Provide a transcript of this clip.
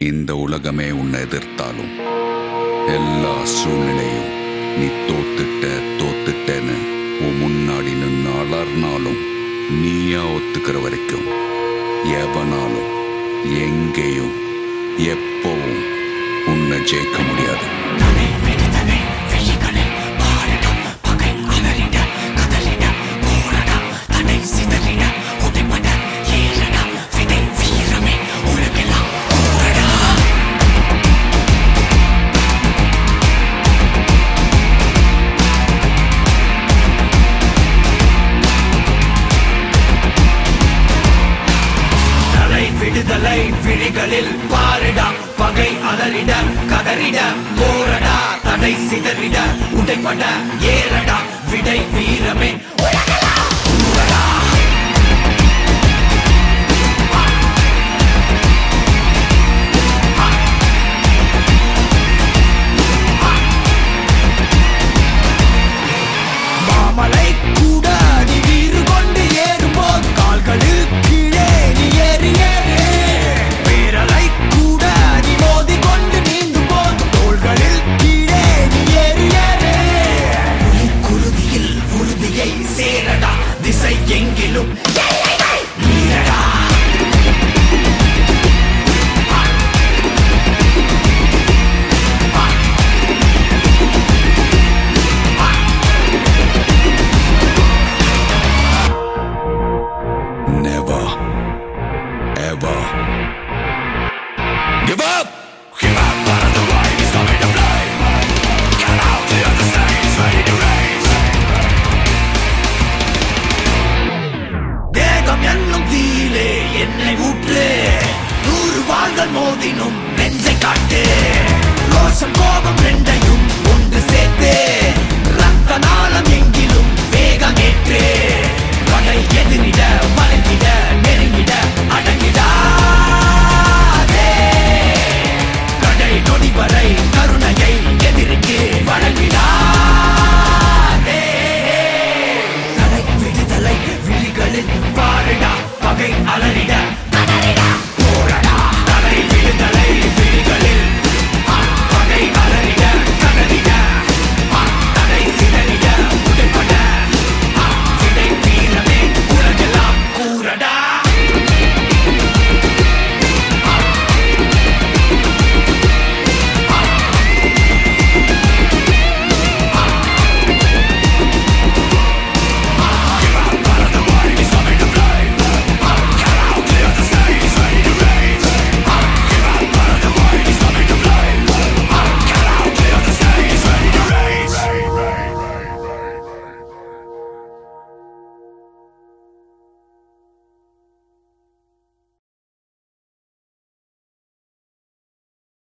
இந்த உலகமே உன்னை எதிர்த்தாலும் எல்லா சூழ்நிலையும் நீ தோத்துட்ட தோத்துட்டேன்னு உன் முன்னாடி நின்று அலர்னாலும் நீயா ஒத்துக்கிற வரைக்கும் எவனாலும் எங்கேயும் எப்பவும் உன்னை ஜெயிக்க முடியாது. பகை விழிகளில் பாரிட பகை அலறிட கதறிட போரடா தடை சிதறிட உடைப்பட ஏறடா விடை சேரடா திசை எங்கிலும். போதினும் நெஞ்சை காட்டு. ரோஷம் கோபம் ரெண்டையும் ஒன்று சேர்த்து. ரத்த நாளம் எங்கிலும் வேகம் ஏற்று. படை எதிரிட வளைந்திட நெருங்கிட அடங்கிடாதே. கடை நொடி வரை கருணையை எதிரிக்கு வழங்கிடாதே. பாருடா பகை அலறிட.